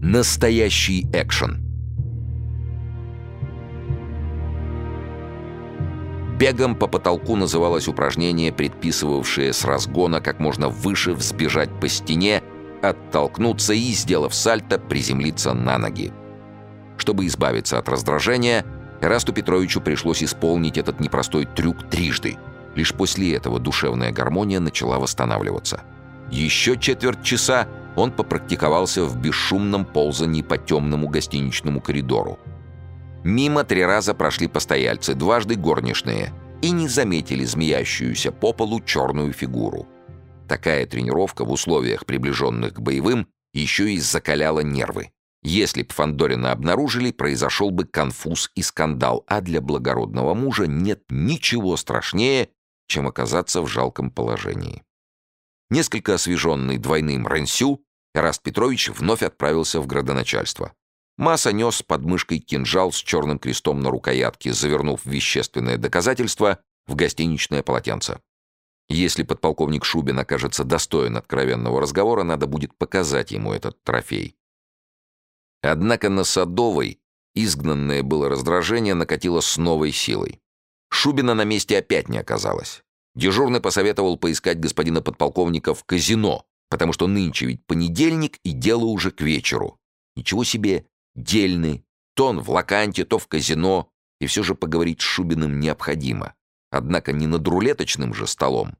Настоящий экшен. Бегом по потолку называлось упражнение, предписывавшее с разгона как можно выше взбежать по стене, оттолкнуться и, сделав сальто, приземлиться на ноги. Чтобы избавиться от раздражения, Расту Петровичу пришлось исполнить этот непростой трюк трижды. Лишь после этого душевная гармония начала восстанавливаться. Еще четверть часа он попрактиковался в бесшумном ползании по темному гостиничному коридору. Мимо три раза прошли постояльцы, дважды горничные, и не заметили змеящуюся по полу черную фигуру. Такая тренировка в условиях, приближенных к боевым, еще и закаляла нервы. Если б Фандорина обнаружили, произошел бы конфуз и скандал, а для благородного мужа нет ничего страшнее, чем оказаться в жалком положении. Несколько освеженный двойным Ренсю, Эраст Петрович вновь отправился в градоначальство. Масса нес под мышкой кинжал с черным крестом на рукоятке, завернув вещественное доказательство в гостиничное полотенце. Если подполковник Шубин окажется достоин откровенного разговора, надо будет показать ему этот трофей. Однако на Садовой изгнанное было раздражение накатило с новой силой. Шубина на месте опять не оказалось. Дежурный посоветовал поискать господина подполковника в казино, потому что нынче ведь понедельник и дело уже к вечеру. Ничего себе, дельный. То он в лаканте, то в казино, и все же поговорить с Шубиным необходимо. Однако не над рулеточным же столом.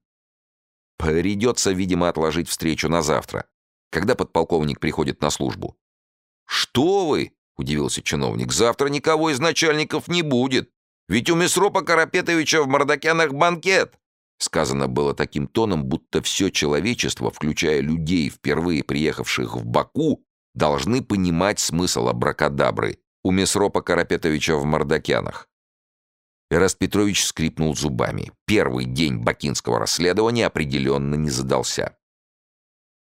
Придется, видимо, отложить встречу на завтра, когда подполковник приходит на службу. «Что вы?» — удивился чиновник. «Завтра никого из начальников не будет. Ведь у Месропа Карапетовича в Мордокянах банкет. Сказано было таким тоном, будто все человечество, включая людей, впервые приехавших в Баку, должны понимать смысл абракадабры у Месропа Карапетовича в Мордокянах. Эраст Петрович скрипнул зубами. Первый день бакинского расследования определенно не задался.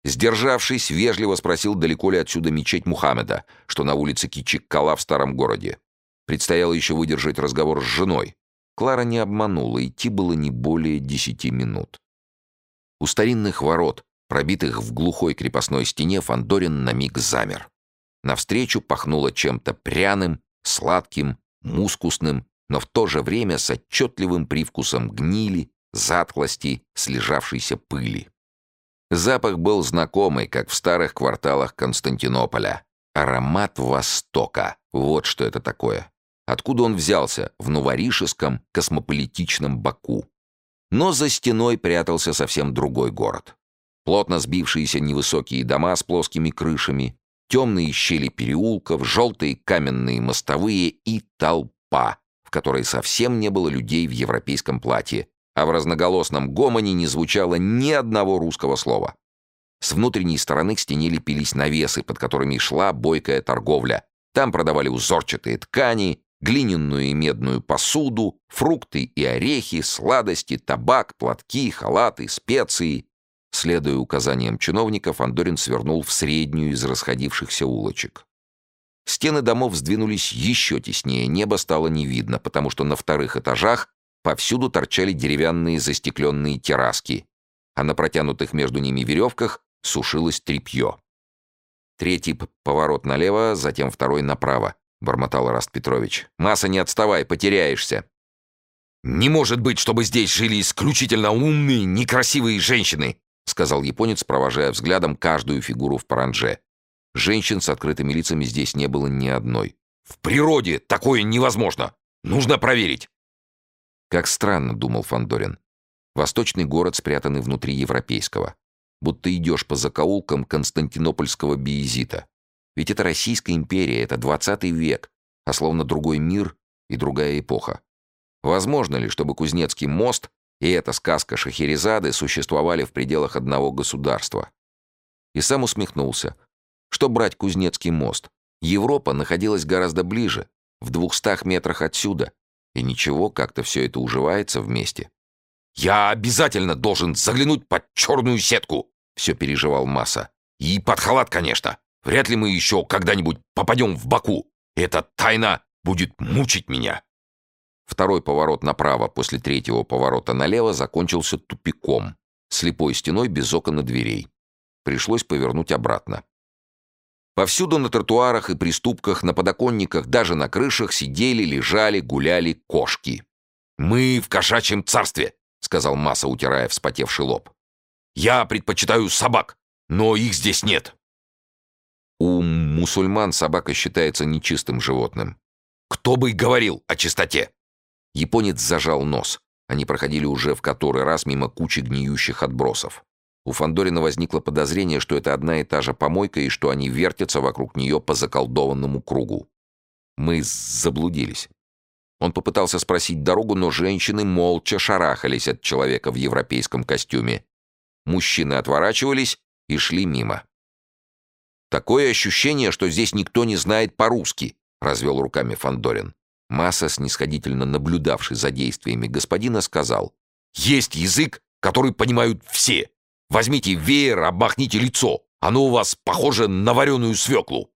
Сдержавшись, вежливо спросил, далеко ли отсюда мечеть Мухаммеда, что на улице Кичик-Кала в старом городе. Предстояло еще выдержать разговор с женой. Клара не обманула, идти было не более десяти минут. У старинных ворот, пробитых в глухой крепостной стене, Фандорин на миг замер. Навстречу пахнуло чем-то пряным, сладким, мускусным, но в то же время с отчетливым привкусом гнили, затклости, слежавшейся пыли. Запах был знакомый, как в старых кварталах Константинополя. Аромат Востока. Вот что это такое. Откуда он взялся в новоришеском космополитичном Баку? Но за стеной прятался совсем другой город. Плотно сбившиеся невысокие дома с плоскими крышами, темные щели переулков, желтые каменные мостовые и толпа, в которой совсем не было людей в европейском платье, а в разноголосном гомоне не звучало ни одного русского слова. С внутренней стороны к стене лепились навесы, под которыми шла бойкая торговля. Там продавали узорчатые ткани, глиняную и медную посуду, фрукты и орехи, сладости, табак, платки, халаты, специи. Следуя указаниям чиновников, Андорин свернул в среднюю из расходившихся улочек. Стены домов сдвинулись еще теснее, небо стало не видно, потому что на вторых этажах повсюду торчали деревянные застекленные терраски, а на протянутых между ними веревках сушилось тряпье. Третий поворот налево, затем второй направо. — бормотал Раст Петрович. «Масса, не отставай, потеряешься». «Не может быть, чтобы здесь жили исключительно умные, некрасивые женщины», — сказал японец, провожая взглядом каждую фигуру в паранже. Женщин с открытыми лицами здесь не было ни одной. «В природе такое невозможно! Нужно проверить!» Как странно, — думал Фандорин. Восточный город, спрятанный внутри европейского. Будто идешь по закоулкам константинопольского биезита. Ведь это Российская империя, это 20 век, а словно другой мир и другая эпоха. Возможно ли, чтобы Кузнецкий мост и эта сказка Шахерезады существовали в пределах одного государства? И сам усмехнулся. Что брать Кузнецкий мост? Европа находилась гораздо ближе, в двухстах метрах отсюда. И ничего, как-то все это уживается вместе. «Я обязательно должен заглянуть под черную сетку!» Все переживал Масса. «И под халат, конечно!» Вряд ли мы еще когда-нибудь попадем в Баку. Эта тайна будет мучить меня. Второй поворот направо после третьего поворота налево закончился тупиком, слепой стеной без окон и дверей. Пришлось повернуть обратно. Повсюду на тротуарах и приступках, на подоконниках, даже на крышах сидели, лежали, гуляли кошки. «Мы в кошачьем царстве», — сказал Масса, утирая вспотевший лоб. «Я предпочитаю собак, но их здесь нет». У мусульман собака считается нечистым животным. «Кто бы и говорил о чистоте!» Японец зажал нос. Они проходили уже в который раз мимо кучи гниющих отбросов. У Фандорина возникло подозрение, что это одна и та же помойка и что они вертятся вокруг нее по заколдованному кругу. Мы заблудились. Он попытался спросить дорогу, но женщины молча шарахались от человека в европейском костюме. Мужчины отворачивались и шли мимо. «Такое ощущение, что здесь никто не знает по-русски», — развел руками Фандорин. Масса, снисходительно наблюдавший за действиями господина, сказал, «Есть язык, который понимают все. Возьмите веер, обмахните лицо. Оно у вас похоже на вареную свеклу».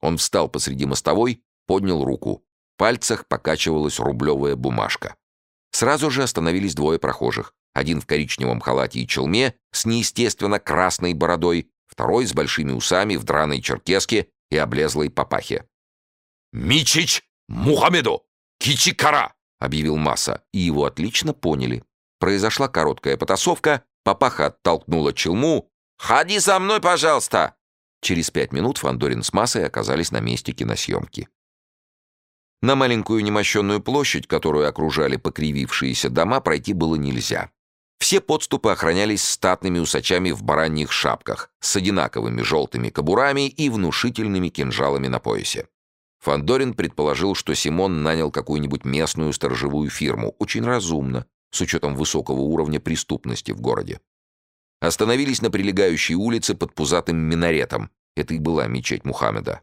Он встал посреди мостовой, поднял руку. В пальцах покачивалась рублевая бумажка. Сразу же остановились двое прохожих. Один в коричневом халате и челме с неестественно красной бородой, второй с большими усами в драной черкеске и облезлой папахе. «Мичич Мухаммеду! Кичикара!» — объявил Масса, и его отлично поняли. Произошла короткая потасовка, Папаха оттолкнула челму. «Ходи за мной, пожалуйста!» Через пять минут Фандорин с Массой оказались на месте киносъемки. На маленькую немощенную площадь, которую окружали покривившиеся дома, пройти было нельзя. Все подступы охранялись статными усачами в бараньих шапках с одинаковыми желтыми кобурами и внушительными кинжалами на поясе. Фандорин предположил, что Симон нанял какую-нибудь местную сторожевую фирму, очень разумно, с учетом высокого уровня преступности в городе. Остановились на прилегающей улице под пузатым минаретом. Это и была мечеть Мухаммеда.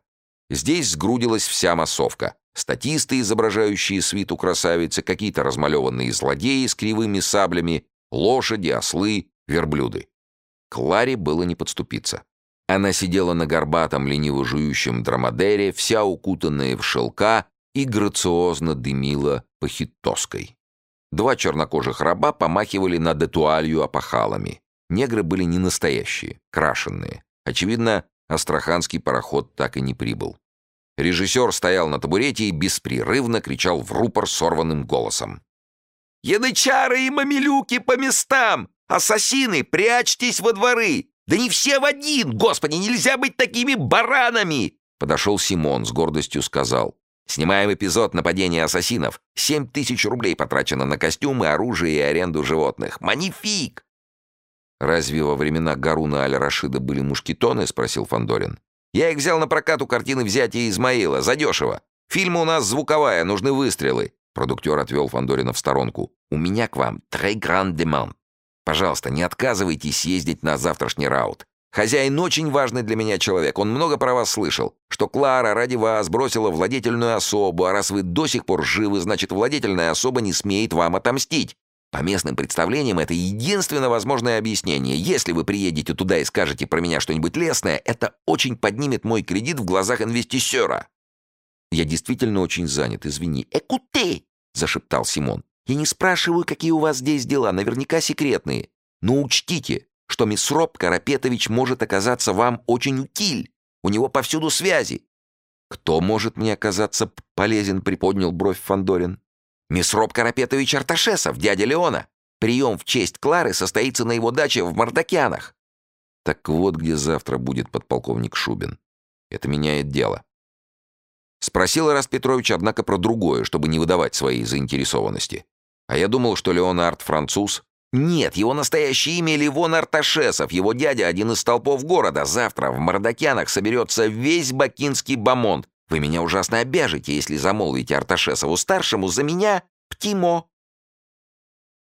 Здесь сгрудилась вся массовка. Статисты, изображающие свиту красавицы, какие-то размалеванные злодеи с кривыми саблями, лошади, ослы, верблюды. Кларе было не подступиться. Она сидела на горбатом, лениво жующем драмадере, вся укутанная в шелка, и грациозно дымила похитоской. Два чернокожих раба помахивали над этуалью опахалами. Негры были не настоящие, крашенные. Очевидно, астраханский пароход так и не прибыл. Режиссер стоял на табурете и беспрерывно кричал в рупор сорванным голосом. «Янычары и мамилюки по местам! Ассасины, прячьтесь во дворы! Да не все в один! Господи, нельзя быть такими баранами!» Подошел Симон, с гордостью сказал. Снимаем эпизод нападения ассасинов. Семь тысяч рублей потрачено на костюмы, оружие и аренду животных. Манифик!» «Разве во времена Гаруна Аль-Рашида были мушкетоны?» — спросил Фандорин. «Я их взял на прокат у картины «Взятие Измаила». Задешево. Фильм у нас звуковая, нужны выстрелы». Продуктер отвел Фандорина в сторонку. «У меня к вам трей гранд деман. Пожалуйста, не отказывайтесь съездить на завтрашний раут. Хозяин очень важный для меня человек, он много про вас слышал, что Клара ради вас бросила владетельную особу, а раз вы до сих пор живы, значит, владетельная особа не смеет вам отомстить. По местным представлениям это единственно возможное объяснение. Если вы приедете туда и скажете про меня что-нибудь лестное, это очень поднимет мой кредит в глазах инвестисера. Я действительно очень занят, извини. «Экуте!» — зашептал Симон. «Я не спрашиваю, какие у вас здесь дела, наверняка секретные. Но учтите, что Мисроп Карапетович может оказаться вам очень утиль. У него повсюду связи. Кто может мне оказаться полезен, приподнял бровь Фандорин. Мисроп Карапетович Арташесов, дядя Леона. Прием в честь Клары состоится на его даче в Мардакянах. Так вот, где завтра будет подполковник Шубин. Это меняет дело. Спросил Раст Петрович, однако, про другое, чтобы не выдавать своей заинтересованности. А я думал, что Леонард француз, «Нет, его настоящее имя Ливон Арташесов. Его дядя один из столпов города. Завтра в Мардакянах соберется весь бакинский бомонд. Вы меня ужасно обяжете, если замолвите Арташесову-старшему за меня Птимо».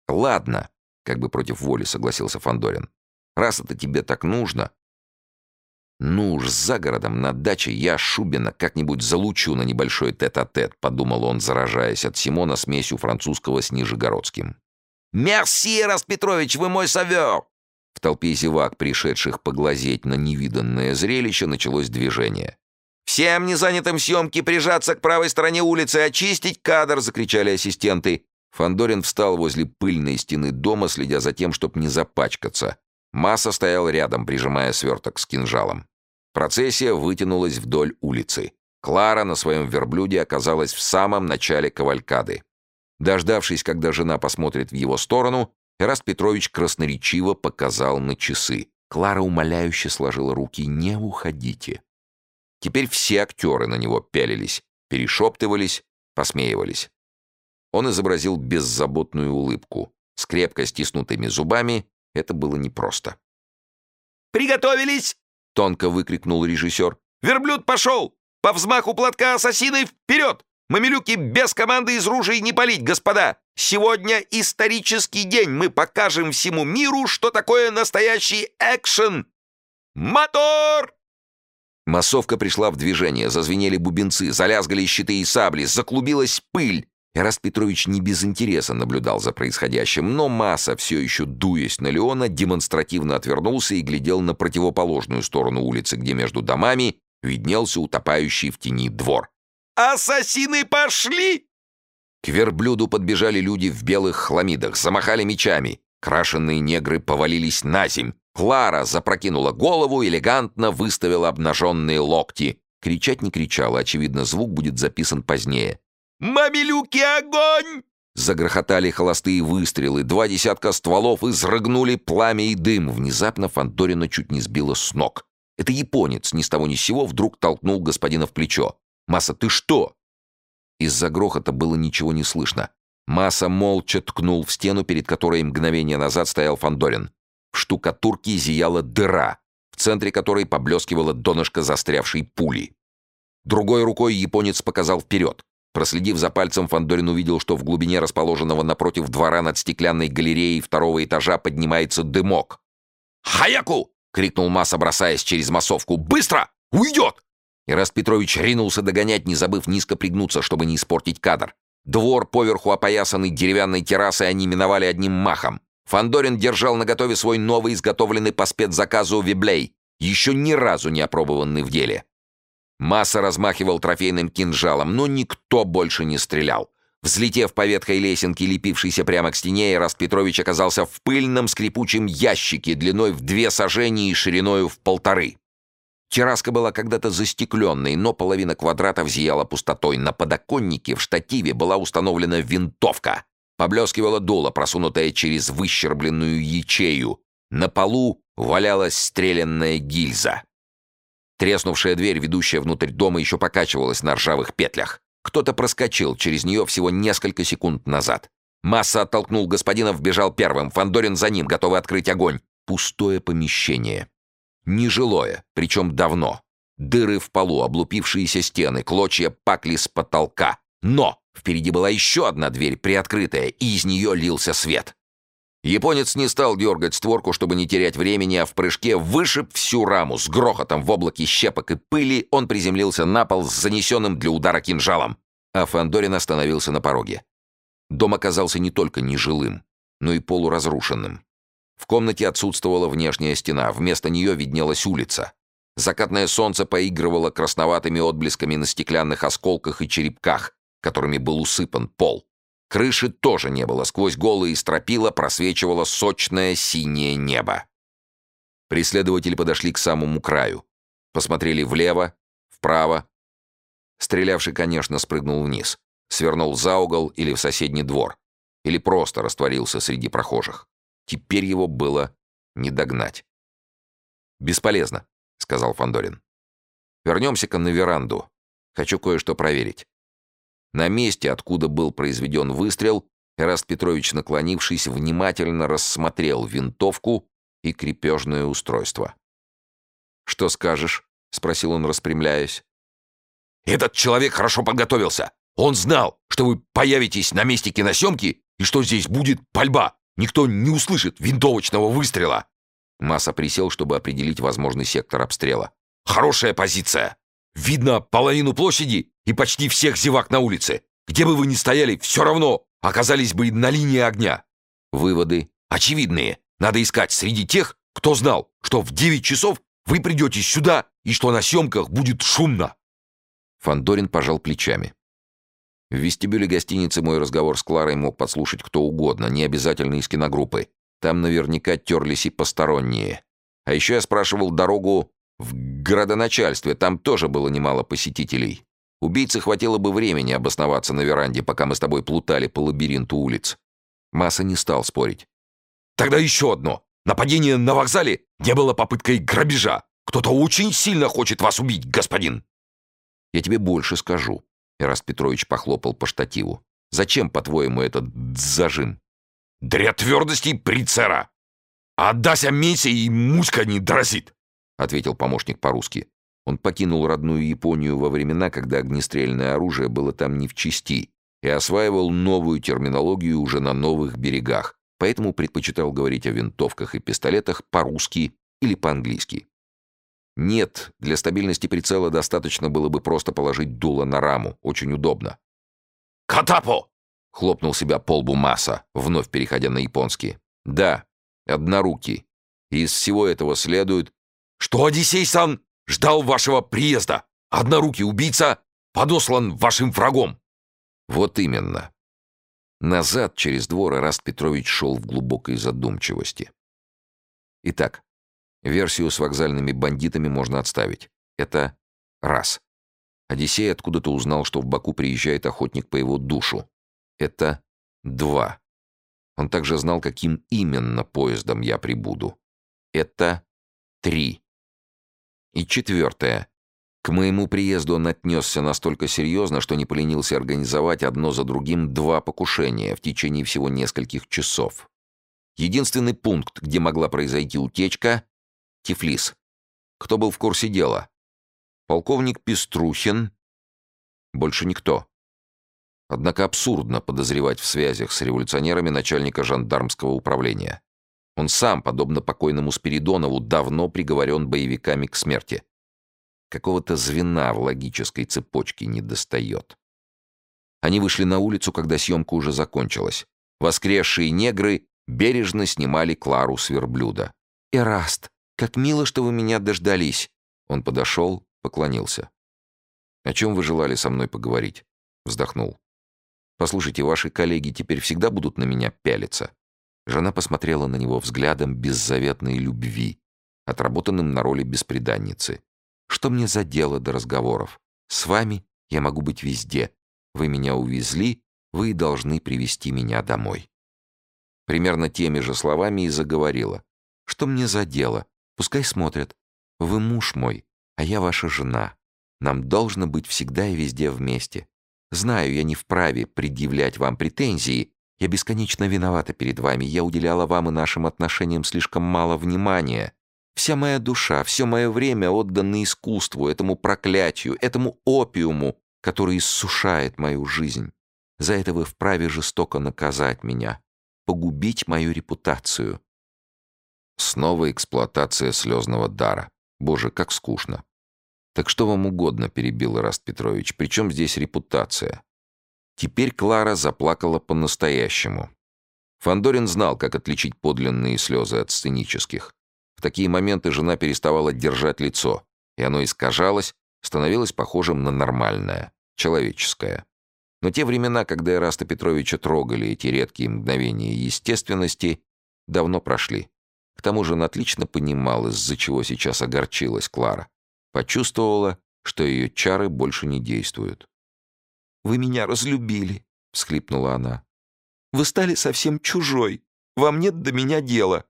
«Ладно», — как бы против воли согласился Фандорин. «Раз это тебе так нужно...» «Ну уж за городом, на даче, я Шубина как-нибудь залучу на небольшой тет-а-тет», -тет, подумал он, заражаясь от Симона смесью французского с нижегородским. «Мерси, Распетрович, вы мой совер!» В толпе зевак, пришедших поглазеть на невиданное зрелище, началось движение. «Всем незанятым съемки прижаться к правой стороне улицы, очистить кадр!» — закричали ассистенты. Фандорин встал возле пыльной стены дома, следя за тем, чтобы не запачкаться. Масса стоял рядом, прижимая сверток с кинжалом. Процессия вытянулась вдоль улицы. Клара на своем верблюде оказалась в самом начале кавалькады. Дождавшись, когда жена посмотрит в его сторону, Эраст Петрович красноречиво показал на часы. Клара умоляюще сложила руки «Не уходите». Теперь все актеры на него пялились, перешептывались, посмеивались. Он изобразил беззаботную улыбку. С крепко стиснутыми зубами это было непросто. «Приготовились!» — тонко выкрикнул режиссер. «Верблюд пошел! По взмаху платка ассасины вперед! Мамилюки без команды из ружей не палить, господа! Сегодня исторический день! Мы покажем всему миру, что такое настоящий экшен! Мотор!» Массовка пришла в движение, зазвенели бубенцы, залязгали щиты и сабли, заклубилась пыль. Эраст Петрович не без интереса наблюдал за происходящим, но Масса, все еще дуясь на Леона, демонстративно отвернулся и глядел на противоположную сторону улицы, где между домами виднелся утопающий в тени двор. «Ассасины пошли!» К верблюду подбежали люди в белых хламидах, замахали мечами. Крашенные негры повалились на земь. Клара запрокинула голову, элегантно выставила обнаженные локти. Кричать не кричала, очевидно, звук будет записан позднее. «Мамилюки, огонь!» Загрохотали холостые выстрелы, два десятка стволов изрыгнули пламя и дым. Внезапно Фандорина чуть не сбила с ног. Это японец ни с того ни с сего вдруг толкнул господина в плечо. «Масса, ты что?» Из-за грохота было ничего не слышно. Масса молча ткнул в стену, перед которой мгновение назад стоял Фандорин. В штукатурке зияла дыра, в центре которой поблескивала донышко застрявшей пули. Другой рукой японец показал вперед. Проследив за пальцем, Фандорин увидел, что в глубине расположенного напротив двора над стеклянной галереей второго этажа поднимается дымок. «Хаяку!» — крикнул Масса, бросаясь через массовку. «Быстро! Уйдет!» Ираст Петрович ринулся догонять, не забыв низко пригнуться, чтобы не испортить кадр. Двор, поверху опоясанный деревянной террасой, они миновали одним махом. Фандорин держал наготове свой новый, изготовленный по спецзаказу виблей, еще ни разу не опробованный в деле. Масса размахивал трофейным кинжалом, но никто больше не стрелял. Взлетев по ветхой лесенке, лепившейся прямо к стене, Ираст Петрович оказался в пыльном скрипучем ящике длиной в две сажения и шириною в полторы. Терраска была когда-то застекленной, но половина квадрата зияла пустотой. На подоконнике в штативе была установлена винтовка. Поблескивала дуло, просунутая через выщербленную ячею. На полу валялась стрелянная гильза. Треснувшая дверь, ведущая внутрь дома, еще покачивалась на ржавых петлях. Кто-то проскочил через нее всего несколько секунд назад. Масса оттолкнул господина, вбежал первым. Фандорин за ним, готовый открыть огонь. Пустое помещение. Нежилое, причем давно. Дыры в полу, облупившиеся стены, клочья пакли с потолка. Но впереди была еще одна дверь, приоткрытая, и из нее лился свет. Японец не стал дергать створку, чтобы не терять времени, а в прыжке вышиб всю раму. С грохотом в облаке щепок и пыли он приземлился на пол с занесенным для удара кинжалом. А Фандорин остановился на пороге. Дом оказался не только нежилым, но и полуразрушенным. В комнате отсутствовала внешняя стена, вместо нее виднелась улица. Закатное солнце поигрывало красноватыми отблесками на стеклянных осколках и черепках, которыми был усыпан пол. Крыши тоже не было, сквозь голые стропила просвечивало сочное синее небо. Преследователи подошли к самому краю. Посмотрели влево, вправо. Стрелявший, конечно, спрыгнул вниз, свернул за угол или в соседний двор, или просто растворился среди прохожих. Теперь его было не догнать. «Бесполезно», — сказал Фандорин. «Вернемся-ка на веранду. Хочу кое-что проверить». На месте, откуда был произведен выстрел, Эраст Петрович, наклонившись, внимательно рассмотрел винтовку и крепежное устройство. «Что скажешь?» — спросил он, распрямляясь. «Этот человек хорошо подготовился. Он знал, что вы появитесь на месте киносъемки и что здесь будет пальба. Никто не услышит винтовочного выстрела». Масса присел, чтобы определить возможный сектор обстрела. «Хорошая позиция. Видно половину площади и почти всех зевак на улице. Где бы вы ни стояли, все равно оказались бы на линии огня. Выводы очевидные. Надо искать среди тех, кто знал, что в 9 часов вы придете сюда и что на съемках будет шумно. Фандорин пожал плечами. В вестибюле гостиницы мой разговор с Кларой мог подслушать кто угодно, не обязательно из киногруппы. Там наверняка терлись и посторонние. А еще я спрашивал дорогу В городоначальстве там тоже было немало посетителей. Убийце хватило бы времени обосноваться на веранде, пока мы с тобой плутали по лабиринту улиц. Масса не стал спорить. Тогда еще одно. Нападение на вокзале не было попыткой грабежа. Кто-то очень сильно хочет вас убить, господин. Я тебе больше скажу. Ираст Петрович похлопал по штативу. Зачем, по-твоему, этот зажим? Для твердости прицера. Отдася Месси и муська не дрозит, ответил помощник по-русски. Он покинул родную Японию во времена, когда огнестрельное оружие было там не в чести, и осваивал новую терминологию уже на новых берегах, поэтому предпочитал говорить о винтовках и пистолетах по-русски или по-английски. Нет, для стабильности прицела достаточно было бы просто положить дуло на раму, очень удобно. «Катапо!» — хлопнул себя по лбу Масса, вновь переходя на японский. «Да, однорукий. И из всего этого следует...» «Что Одиссей-сан ждал вашего приезда. Однорукий убийца подослан вашим врагом». «Вот именно». Назад через двор Раст Петрович шел в глубокой задумчивости. Итак, версию с вокзальными бандитами можно отставить. Это раз. Одиссей откуда-то узнал, что в Баку приезжает охотник по его душу. Это два. Он также знал, каким именно поездом я прибуду. Это три. И четвертое. К моему приезду он отнесся настолько серьезно, что не поленился организовать одно за другим два покушения в течение всего нескольких часов. Единственный пункт, где могла произойти утечка — Тифлис. Кто был в курсе дела? Полковник Пеструхин. Больше никто. Однако абсурдно подозревать в связях с революционерами начальника жандармского управления. Он сам, подобно покойному Спиридонову, давно приговорен боевиками к смерти. Какого-то звена в логической цепочке не достает. Они вышли на улицу, когда съемка уже закончилась. Воскресшие негры бережно снимали Клару с верблюда. «Эраст, как мило, что вы меня дождались!» Он подошел, поклонился. «О чем вы желали со мной поговорить?» Вздохнул. «Послушайте, ваши коллеги теперь всегда будут на меня пялиться?» Жена посмотрела на него взглядом беззаветной любви, отработанным на роли бесприданницы. «Что мне за дело до разговоров? С вами я могу быть везде. Вы меня увезли, вы должны привести меня домой». Примерно теми же словами и заговорила. «Что мне за дело? Пускай смотрят. Вы муж мой, а я ваша жена. Нам должно быть всегда и везде вместе. Знаю, я не вправе предъявлять вам претензии, я бесконечно виновата перед вами. Я уделяла вам и нашим отношениям слишком мало внимания. Вся моя душа, все мое время отдано искусству, этому проклятию, этому опиуму, который иссушает мою жизнь. За это вы вправе жестоко наказать меня, погубить мою репутацию. Снова эксплуатация слезного дара. Боже, как скучно. Так что вам угодно, перебил Ираст Петрович. Причем здесь репутация? Теперь Клара заплакала по-настоящему. Фандорин знал, как отличить подлинные слезы от сценических. В такие моменты жена переставала держать лицо, и оно искажалось, становилось похожим на нормальное, человеческое. Но те времена, когда Ираста Петровича трогали эти редкие мгновения естественности, давно прошли. К тому же он отлично понимал, из-за чего сейчас огорчилась Клара. Почувствовала, что ее чары больше не действуют. Вы меня разлюбили», — всхлипнула она. «Вы стали совсем чужой. Вам нет до меня дела».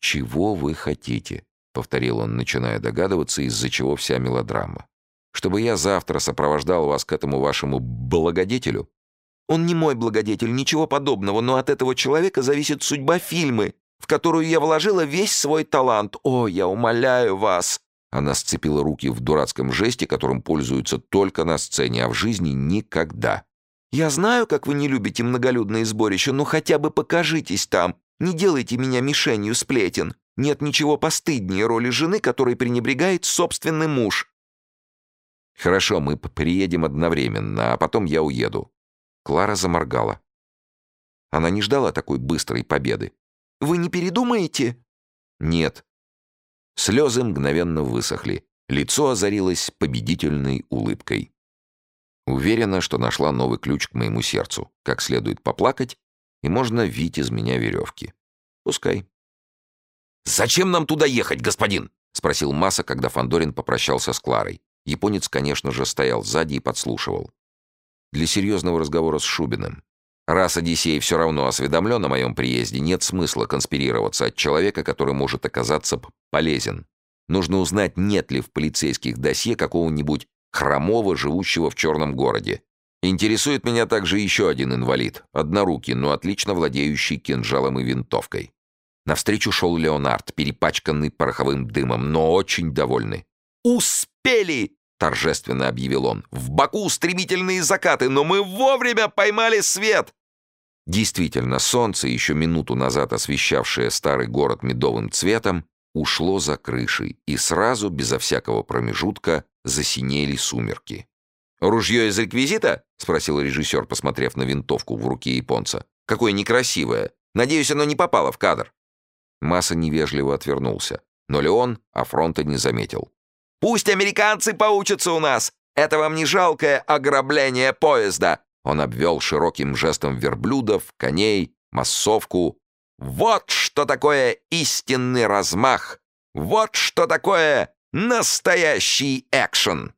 «Чего вы хотите?» — повторил он, начиная догадываться, из-за чего вся мелодрама. «Чтобы я завтра сопровождал вас к этому вашему благодетелю?» «Он не мой благодетель, ничего подобного, но от этого человека зависит судьба фильмы, в которую я вложила весь свой талант. О, я умоляю вас!» Она сцепила руки в дурацком жесте, которым пользуются только на сцене, а в жизни никогда. «Я знаю, как вы не любите многолюдные сборища, но хотя бы покажитесь там. Не делайте меня мишенью сплетен. Нет ничего постыднее роли жены, которой пренебрегает собственный муж». «Хорошо, мы приедем одновременно, а потом я уеду». Клара заморгала. Она не ждала такой быстрой победы. «Вы не передумаете?» «Нет», Слезы мгновенно высохли. Лицо озарилось победительной улыбкой. Уверена, что нашла новый ключ к моему сердцу. Как следует поплакать, и можно вить из меня веревки. Пускай. «Зачем нам туда ехать, господин? спросил Маса, когда Фандорин попрощался с Кларой. Японец, конечно же, стоял сзади и подслушивал. Для серьезного разговора с Шубиным. Раз Одиссей все равно осведомлен о моем приезде, нет смысла конспирироваться от человека, который может оказаться полезен. Нужно узнать, нет ли в полицейских досье какого-нибудь хромого, живущего в черном городе. Интересует меня также еще один инвалид, однорукий, но отлично владеющий кинжалом и винтовкой. Навстречу шел Леонард, перепачканный пороховым дымом, но очень довольный. «Успели!» — торжественно объявил он. «В Баку стремительные закаты, но мы вовремя поймали свет!» Действительно, солнце, еще минуту назад освещавшее старый город медовым цветом, ушло за крышей, и сразу, безо всякого промежутка, засинели сумерки. «Ружье из реквизита?» — спросил режиссер, посмотрев на винтовку в руке японца. «Какое некрасивое! Надеюсь, оно не попало в кадр!» Масса невежливо отвернулся, но Леон афронта не заметил. «Пусть американцы поучатся у нас! Это вам не жалкое ограбление поезда!» Он обвел широким жестом верблюдов, коней, массовку. «Вот что такое истинный размах! Вот что такое настоящий экшен!»